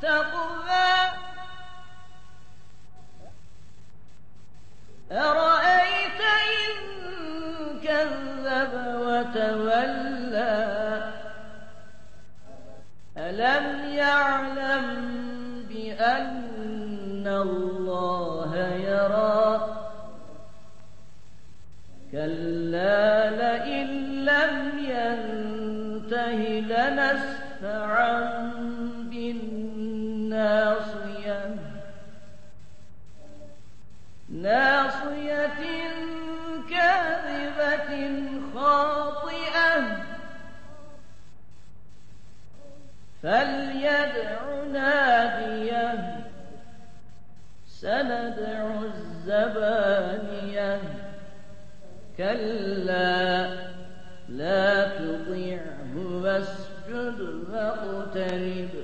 بالتقوى أرأيت إن كذب وتولى. ألم يعلم بأن الله يرى؟ كلا لئن لم ينته لنسفعا بالناصية ناصية كاذبة خاطئة. فليدع نادية. سندع الزبانية. كلا لا تطيعه واسجد واقترب.